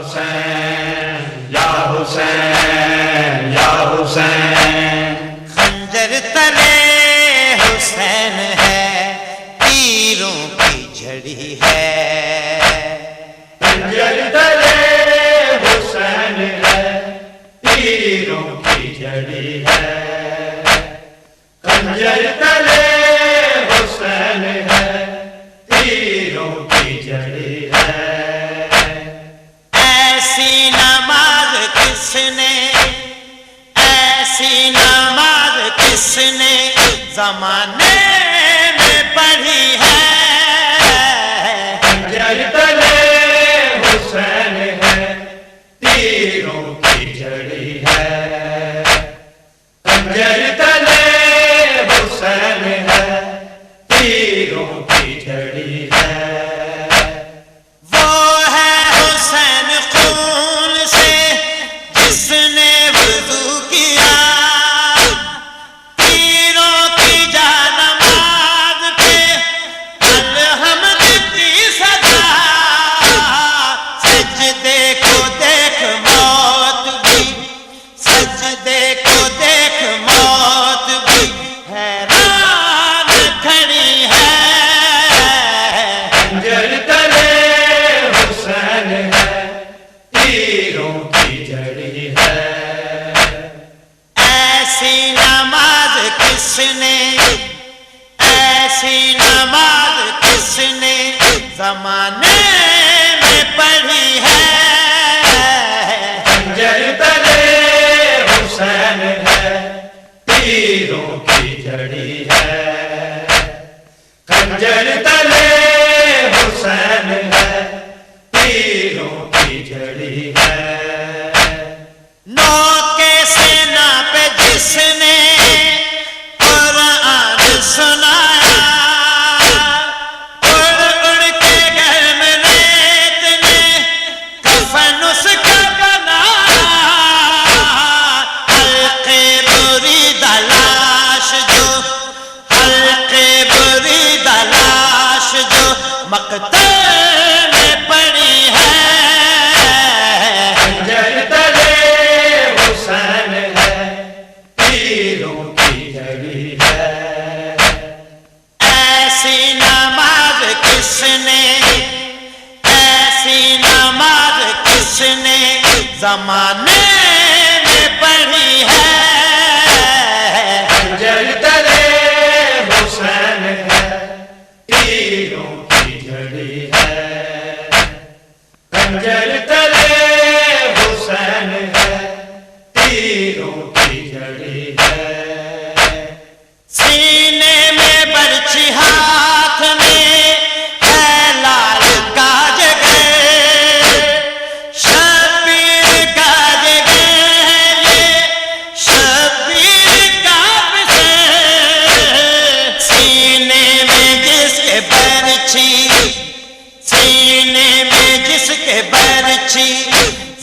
حسین یا حسین یا حسین۔ خنجر تلے حسین ہے تیروں کی جھڑی ہے۔ کنجر تلے حسین ہے تیروں کی جڑی ہے۔ کنجر تلے حسین ہے تیروں کی جڑی ہے۔ کس نے ایسی نماز کس نے زمانے میں پڑھی ہے۔ کنجر تلے ایسی نماز کس نے زمانے میں پڑھی ہے؟ کنجر تلے حسین ہے، تیروں کی جڑی ہے۔ کنجر میں پڑی ہے۔ تلے حسین ہے تیروں کی جڑی ہے۔ ایسی نماز کس نے ایسی نماز کس نے زمانے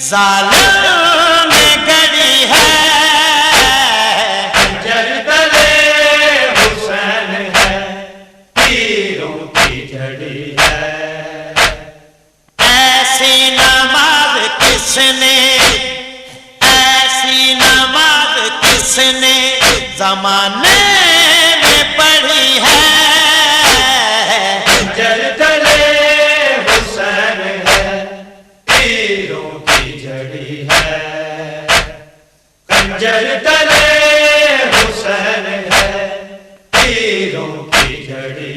ظالم میں گڑی ہے حسین ہے تیروں کی جڑی ہے۔ ایسی نماز کس نے ایسی نماز کس نے زمانے خنجر تلے حسین ہے تیروں کی جڑی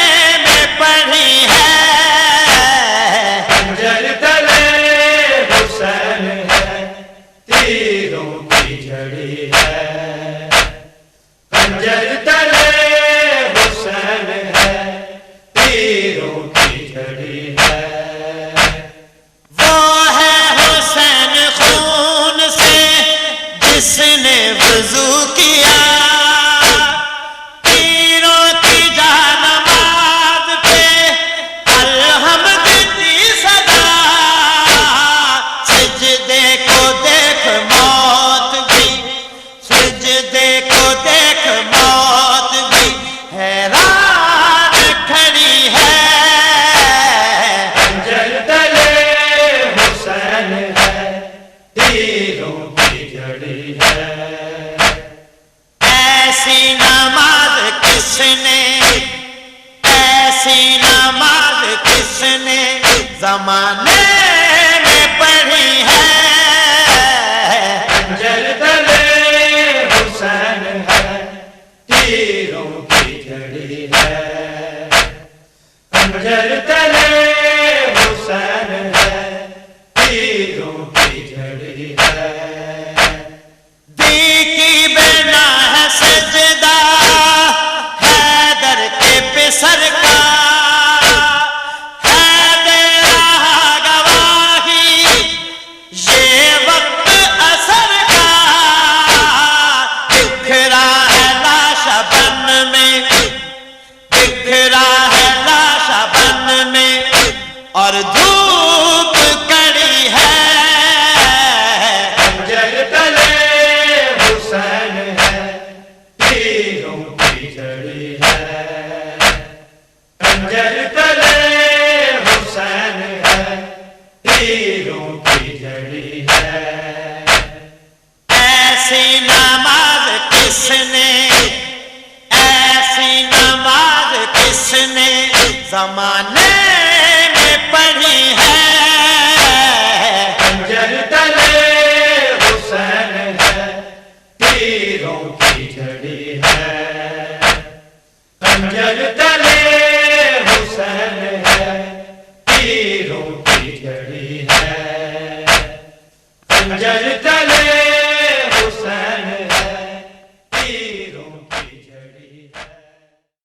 ہری ہے زمانے میں پڑھی ہے۔ اور دھوپ کڑی ہے۔ جل تلے حسین ہے تیروں کی جڑی ہے۔ جل تلے حسین ہے تیروں کی جڑی ہے۔ ایسی نماز کس نے ایسی نماز کس نے زمانے